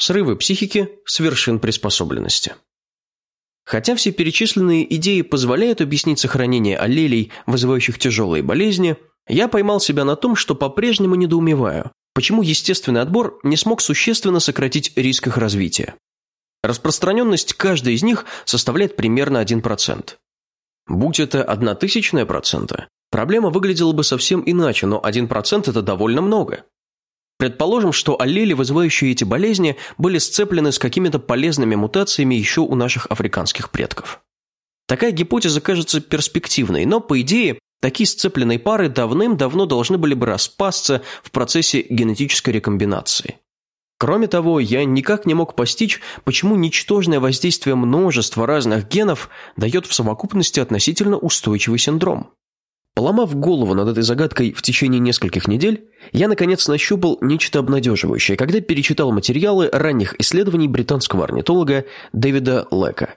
Срывы психики с вершин приспособленности. Хотя все перечисленные идеи позволяют объяснить сохранение аллелей, вызывающих тяжелые болезни, я поймал себя на том, что по-прежнему недоумеваю, почему естественный отбор не смог существенно сократить риск их развития. Распространенность каждой из них составляет примерно 1%. Будь это одна тысячная процента, проблема выглядела бы совсем иначе, но 1% это довольно много. Предположим, что аллели, вызывающие эти болезни, были сцеплены с какими-то полезными мутациями еще у наших африканских предков. Такая гипотеза кажется перспективной, но, по идее, такие сцепленные пары давным-давно должны были бы распасться в процессе генетической рекомбинации. Кроме того, я никак не мог постичь, почему ничтожное воздействие множества разных генов дает в совокупности относительно устойчивый синдром. Поломав голову над этой загадкой в течение нескольких недель, я наконец нащупал нечто обнадеживающее, когда перечитал материалы ранних исследований британского орнитолога Дэвида Лека.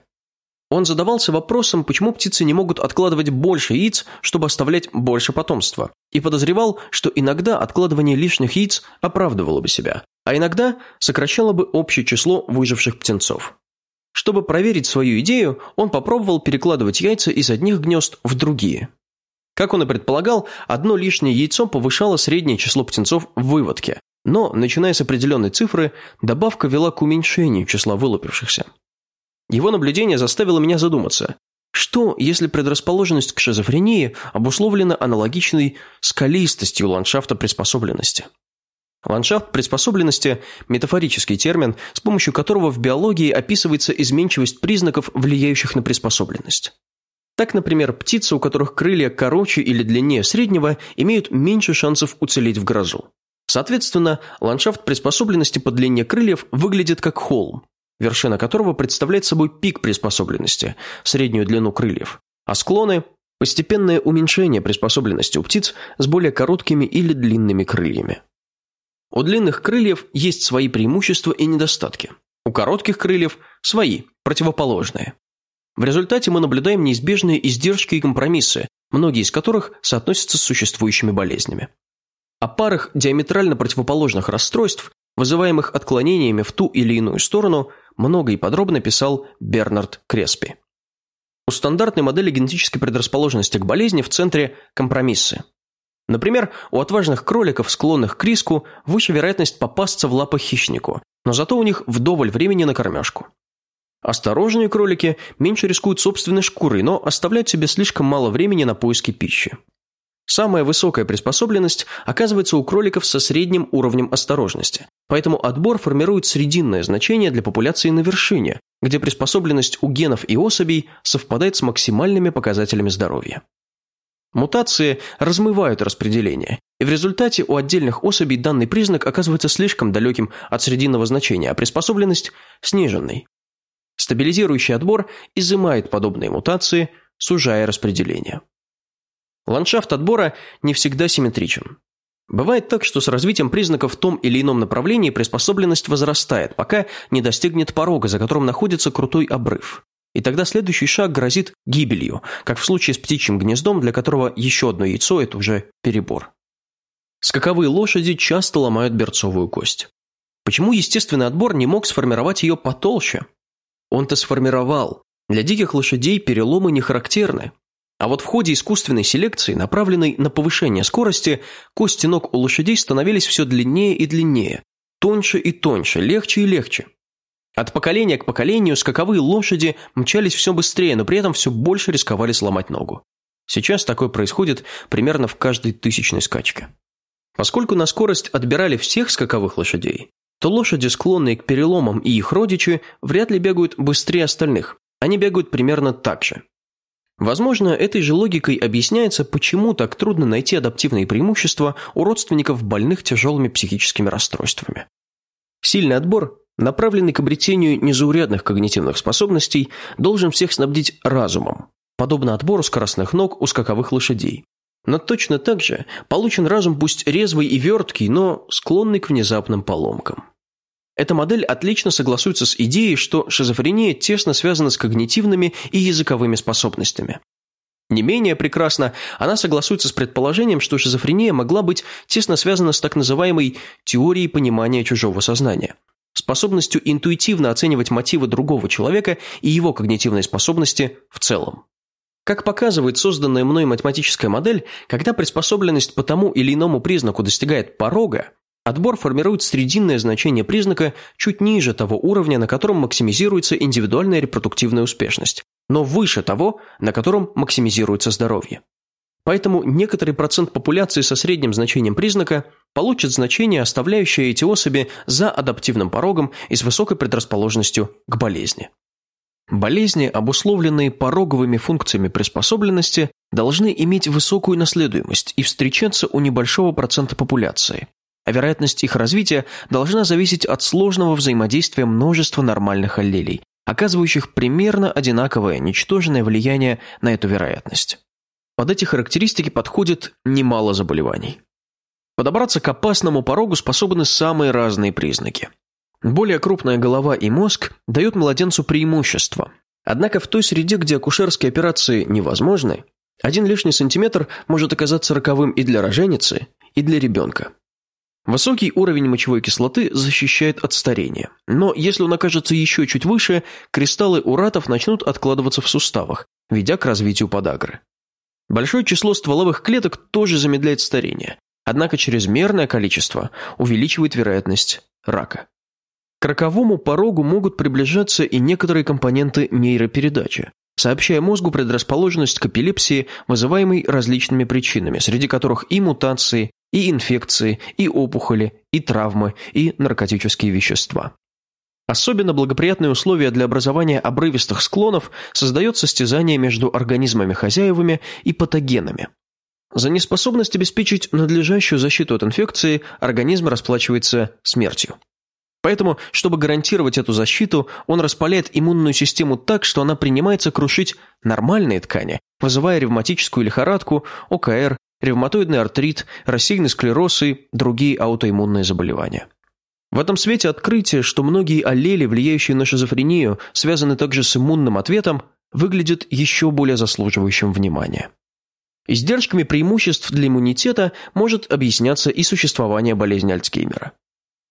Он задавался вопросом, почему птицы не могут откладывать больше яиц, чтобы оставлять больше потомства, и подозревал, что иногда откладывание лишних яиц оправдывало бы себя, а иногда сокращало бы общее число выживших птенцов. Чтобы проверить свою идею, он попробовал перекладывать яйца из одних гнезд в другие – как он и предполагал, одно лишнее яйцо повышало среднее число птенцов в выводке, но, начиная с определенной цифры, добавка вела к уменьшению числа вылупившихся. Его наблюдение заставило меня задуматься, что, если предрасположенность к шизофрении обусловлена аналогичной скалистостью ландшафта приспособленности? Ландшафт приспособленности – метафорический термин, с помощью которого в биологии описывается изменчивость признаков, влияющих на приспособленность. Так, например, птицы, у которых крылья короче или длиннее среднего, имеют меньше шансов уцелеть в грозу. Соответственно, ландшафт приспособленности по длине крыльев выглядит как холм, вершина которого представляет собой пик приспособленности, среднюю длину крыльев, а склоны – постепенное уменьшение приспособленности у птиц с более короткими или длинными крыльями. У длинных крыльев есть свои преимущества и недостатки. У коротких крыльев – свои, противоположные. В результате мы наблюдаем неизбежные издержки и компромиссы, многие из которых соотносятся с существующими болезнями. О парах диаметрально противоположных расстройств, вызываемых отклонениями в ту или иную сторону, много и подробно писал Бернард Креспи. У стандартной модели генетической предрасположенности к болезни в центре компромиссы. Например, у отважных кроликов, склонных к риску, выше вероятность попасться в лапы хищнику, но зато у них вдоволь времени на кормежку. Осторожные кролики меньше рискуют собственной шкурой, но оставляют себе слишком мало времени на поиски пищи. Самая высокая приспособленность оказывается у кроликов со средним уровнем осторожности, поэтому отбор формирует срединное значение для популяции на вершине, где приспособленность у генов и особей совпадает с максимальными показателями здоровья. Мутации размывают распределение, и в результате у отдельных особей данный признак оказывается слишком далеким от срединного значения, а приспособленность – сниженной. Стабилизирующий отбор изымает подобные мутации, сужая распределение. Ландшафт отбора не всегда симметричен. Бывает так, что с развитием признаков в том или ином направлении приспособленность возрастает, пока не достигнет порога, за которым находится крутой обрыв. И тогда следующий шаг грозит гибелью, как в случае с птичьим гнездом, для которого еще одно яйцо – это уже перебор. Скаковые лошади часто ломают берцовую кость. Почему естественный отбор не мог сформировать ее потолще? Он-то сформировал. Для диких лошадей переломы не характерны. А вот в ходе искусственной селекции, направленной на повышение скорости, кости ног у лошадей становились все длиннее и длиннее, тоньше и тоньше, легче и легче. От поколения к поколению скаковые лошади мчались все быстрее, но при этом все больше рисковали сломать ногу. Сейчас такое происходит примерно в каждой тысячной скачке. Поскольку на скорость отбирали всех скаковых лошадей, то лошади, склонные к переломам и их родичи, вряд ли бегают быстрее остальных. Они бегают примерно так же. Возможно, этой же логикой объясняется, почему так трудно найти адаптивные преимущества у родственников больных тяжелыми психическими расстройствами. Сильный отбор, направленный к обретению незаурядных когнитивных способностей, должен всех снабдить разумом, подобно отбору скоростных ног у скаковых лошадей. Но точно так же получен разум пусть резвый и верткий, но склонный к внезапным поломкам. Эта модель отлично согласуется с идеей, что шизофрения тесно связана с когнитивными и языковыми способностями. Не менее прекрасно она согласуется с предположением, что шизофрения могла быть тесно связана с так называемой теорией понимания чужого сознания, способностью интуитивно оценивать мотивы другого человека и его когнитивные способности в целом. Как показывает созданная мной математическая модель, когда приспособленность по тому или иному признаку достигает порога, отбор формирует срединное значение признака чуть ниже того уровня, на котором максимизируется индивидуальная репродуктивная успешность, но выше того, на котором максимизируется здоровье. Поэтому некоторый процент популяции со средним значением признака получит значение, оставляющее эти особи за адаптивным порогом и с высокой предрасположенностью к болезни. Болезни, обусловленные пороговыми функциями приспособленности, должны иметь высокую наследуемость и встречаться у небольшого процента популяции, а вероятность их развития должна зависеть от сложного взаимодействия множества нормальных аллелей, оказывающих примерно одинаковое ничтожное влияние на эту вероятность. Под эти характеристики подходит немало заболеваний. Подобраться к опасному порогу способны самые разные признаки. Более крупная голова и мозг дают младенцу преимущество. Однако в той среде, где акушерские операции невозможны, один лишний сантиметр может оказаться роковым и для роженицы, и для ребенка. Высокий уровень мочевой кислоты защищает от старения. Но если он окажется еще чуть выше, кристаллы уратов начнут откладываться в суставах, ведя к развитию подагры. Большое число стволовых клеток тоже замедляет старение, однако чрезмерное количество увеличивает вероятность рака. К роковому порогу могут приближаться и некоторые компоненты нейропередачи, сообщая мозгу предрасположенность к эпилепсии, вызываемой различными причинами, среди которых и мутации, и инфекции, и опухоли, и травмы, и наркотические вещества. Особенно благоприятные условия для образования обрывистых склонов создает состязание между организмами-хозяевами и патогенами. За неспособность обеспечить надлежащую защиту от инфекции организм расплачивается смертью. Поэтому, чтобы гарантировать эту защиту, он распаляет иммунную систему так, что она принимается крушить нормальные ткани, вызывая ревматическую лихорадку, ОКР, ревматоидный артрит, рассеянный склероз и другие аутоиммунные заболевания. В этом свете открытие, что многие аллели, влияющие на шизофрению, связаны также с иммунным ответом, выглядит еще более заслуживающим внимания. Издержками преимуществ для иммунитета может объясняться и существование болезни Альцгеймера.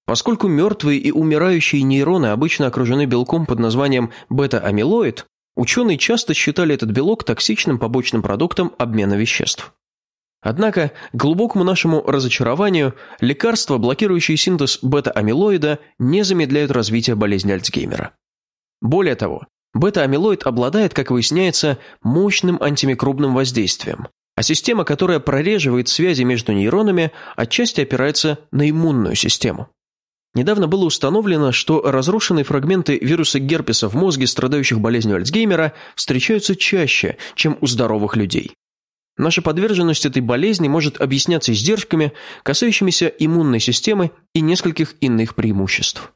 Поскольку мертвые и умирающие нейроны обычно окружены белком под названием бета-амилоид, ученые часто считали этот белок токсичным побочным продуктом обмена веществ. Однако, к глубокому нашему разочарованию, лекарства, блокирующие синтез бета-амилоида, не замедляют развитие болезни Альцгеймера. Более того, бета-амилоид обладает, как выясняется, мощным антимикробным воздействием, а система, которая прореживает связи между нейронами, отчасти опирается на иммунную систему. Недавно было установлено, что разрушенные фрагменты вируса герпеса в мозге страдающих болезнью Альцгеймера встречаются чаще, чем у здоровых людей. Наша подверженность этой болезни может объясняться издержками, касающимися иммунной системы и нескольких иных преимуществ.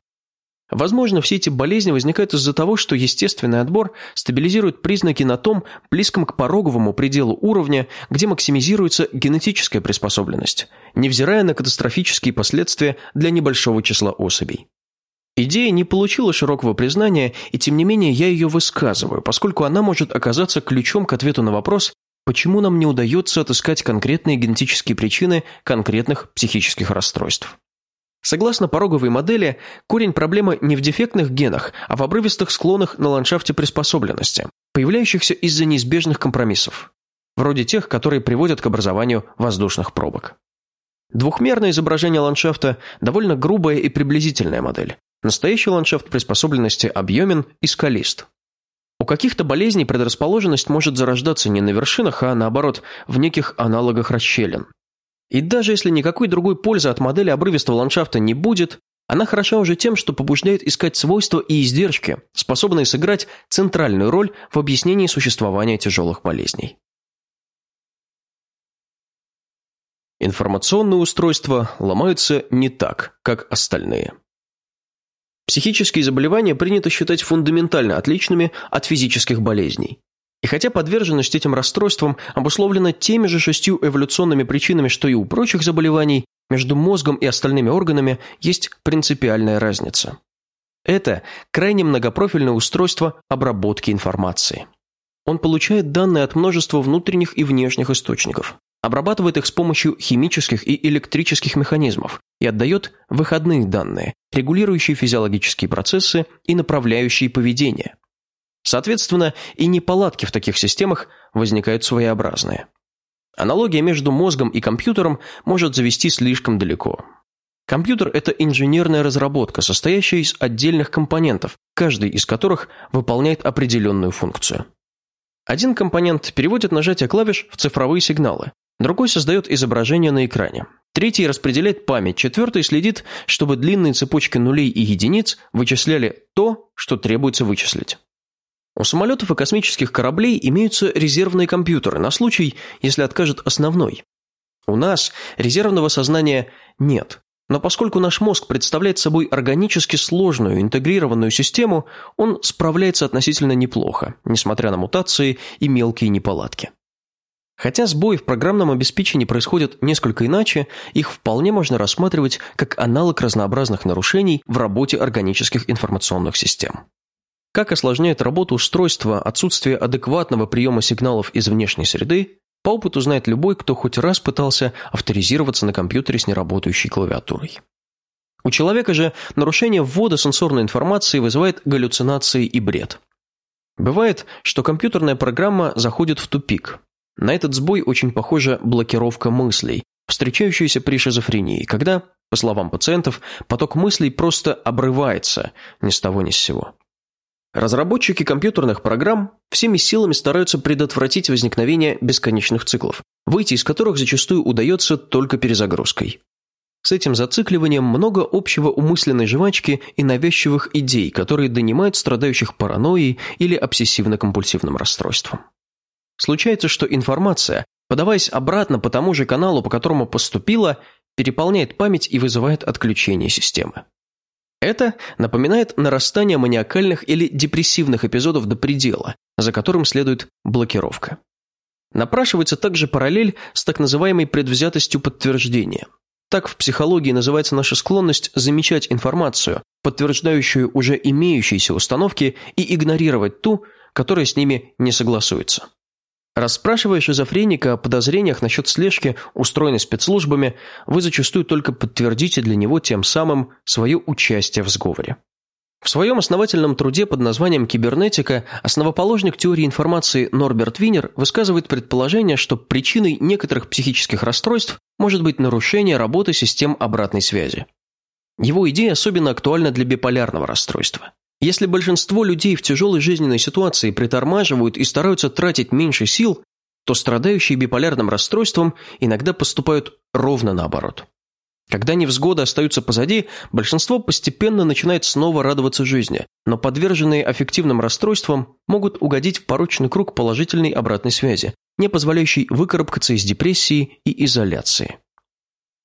Возможно, все эти болезни возникают из-за того, что естественный отбор стабилизирует признаки на том, близком к пороговому пределу уровня, где максимизируется генетическая приспособленность, невзирая на катастрофические последствия для небольшого числа особей. Идея не получила широкого признания, и тем не менее я ее высказываю, поскольку она может оказаться ключом к ответу на вопрос, почему нам не удается отыскать конкретные генетические причины конкретных психических расстройств. Согласно пороговой модели, корень проблемы не в дефектных генах, а в обрывистых склонах на ландшафте приспособленности, появляющихся из-за неизбежных компромиссов, вроде тех, которые приводят к образованию воздушных пробок. Двухмерное изображение ландшафта – довольно грубая и приблизительная модель. Настоящий ландшафт приспособленности объемен и скалист. У каких-то болезней предрасположенность может зарождаться не на вершинах, а наоборот, в неких аналогах расщелин. И даже если никакой другой пользы от модели обрывистого ландшафта не будет, она хороша уже тем, что побуждает искать свойства и издержки, способные сыграть центральную роль в объяснении существования тяжелых болезней. Информационные устройства ломаются не так, как остальные. Психические заболевания принято считать фундаментально отличными от физических болезней. И хотя подверженность этим расстройствам обусловлена теми же шестью эволюционными причинами, что и у прочих заболеваний, между мозгом и остальными органами есть принципиальная разница. Это крайне многопрофильное устройство обработки информации. Он получает данные от множества внутренних и внешних источников, обрабатывает их с помощью химических и электрических механизмов и отдает выходные данные, регулирующие физиологические процессы и направляющие поведение. Соответственно, и неполадки в таких системах возникают своеобразные. Аналогия между мозгом и компьютером может завести слишком далеко. Компьютер – это инженерная разработка, состоящая из отдельных компонентов, каждый из которых выполняет определенную функцию. Один компонент переводит нажатие клавиш в цифровые сигналы, другой создает изображение на экране, третий распределяет память, четвертый следит, чтобы длинные цепочки нулей и единиц вычисляли то, что требуется вычислить. У самолетов и космических кораблей имеются резервные компьютеры на случай, если откажет основной. У нас резервного сознания нет, но поскольку наш мозг представляет собой органически сложную интегрированную систему, он справляется относительно неплохо, несмотря на мутации и мелкие неполадки. Хотя сбои в программном обеспечении происходят несколько иначе, их вполне можно рассматривать как аналог разнообразных нарушений в работе органических информационных систем. Как осложняет работу устройства отсутствие адекватного приема сигналов из внешней среды, по опыту знает любой, кто хоть раз пытался авторизироваться на компьютере с неработающей клавиатурой. У человека же нарушение ввода сенсорной информации вызывает галлюцинации и бред. Бывает, что компьютерная программа заходит в тупик. На этот сбой очень похожа блокировка мыслей, встречающаяся при шизофрении, когда, по словам пациентов, поток мыслей просто обрывается ни с того ни с сего. Разработчики компьютерных программ всеми силами стараются предотвратить возникновение бесконечных циклов, выйти из которых зачастую удается только перезагрузкой. С этим зацикливанием много общего у мысленной жвачки и навязчивых идей, которые донимают страдающих паранойей или обсессивно-компульсивным расстройством. Случается, что информация, подаваясь обратно по тому же каналу, по которому поступила, переполняет память и вызывает отключение системы. Это напоминает нарастание маниакальных или депрессивных эпизодов до предела, за которым следует блокировка. Напрашивается также параллель с так называемой предвзятостью подтверждения. Так в психологии называется наша склонность замечать информацию, подтверждающую уже имеющиеся установки, и игнорировать ту, которая с ними не согласуется. Расспрашивая шизофреника о подозрениях насчет слежки, устроенной спецслужбами, вы зачастую только подтвердите для него тем самым свое участие в сговоре. В своем основательном труде под названием «Кибернетика» основоположник теории информации Норберт Винер высказывает предположение, что причиной некоторых психических расстройств может быть нарушение работы систем обратной связи. Его идея особенно актуальна для биполярного расстройства. Если большинство людей в тяжелой жизненной ситуации притормаживают и стараются тратить меньше сил, то страдающие биполярным расстройством иногда поступают ровно наоборот. Когда невзгоды остаются позади, большинство постепенно начинает снова радоваться жизни, но подверженные аффективным расстройствам могут угодить в порочный круг положительной обратной связи, не позволяющий выкарабкаться из депрессии и изоляции.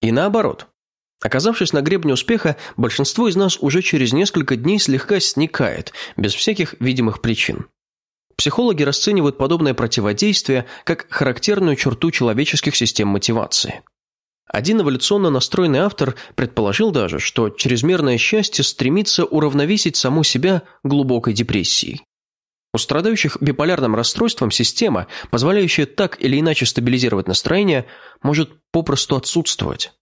И наоборот, Оказавшись на гребне успеха, большинство из нас уже через несколько дней слегка сникает, без всяких видимых причин. Психологи расценивают подобное противодействие как характерную черту человеческих систем мотивации. Один эволюционно настроенный автор предположил даже, что чрезмерное счастье стремится уравновесить саму себя глубокой депрессией. У страдающих биполярным расстройством система, позволяющая так или иначе стабилизировать настроение, может попросту отсутствовать.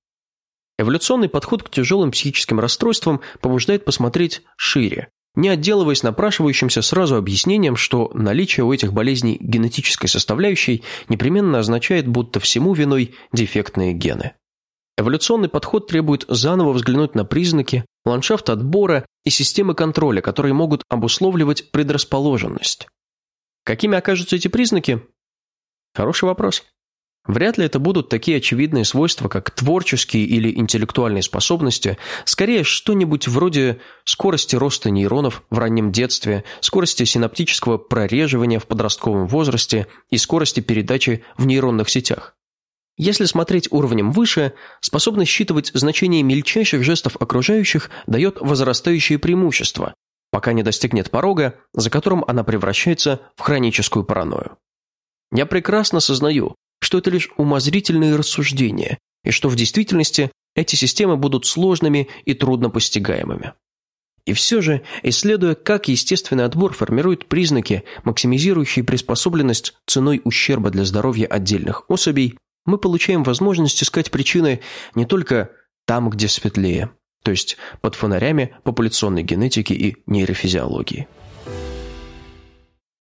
Эволюционный подход к тяжелым психическим расстройствам побуждает посмотреть шире, не отделываясь напрашивающимся сразу объяснением, что наличие у этих болезней генетической составляющей непременно означает, будто всему виной дефектные гены. Эволюционный подход требует заново взглянуть на признаки, ландшафт отбора и системы контроля, которые могут обусловливать предрасположенность. Какими окажутся эти признаки? Хороший вопрос. Вряд ли это будут такие очевидные свойства, как творческие или интеллектуальные способности, скорее что-нибудь вроде скорости роста нейронов в раннем детстве, скорости синаптического прореживания в подростковом возрасте и скорости передачи в нейронных сетях. Если смотреть уровнем выше, способность считывать значение мельчайших жестов окружающих дает возрастающее преимущество, пока не достигнет порога, за которым она превращается в хроническую паранойю. Я прекрасно сознаю, что это лишь умозрительные рассуждения, и что в действительности эти системы будут сложными и трудно постигаемыми. И все же, исследуя, как естественный отбор формирует признаки, максимизирующие приспособленность ценой ущерба для здоровья отдельных особей, мы получаем возможность искать причины не только там, где светлее, то есть под фонарями популяционной генетики и нейрофизиологии.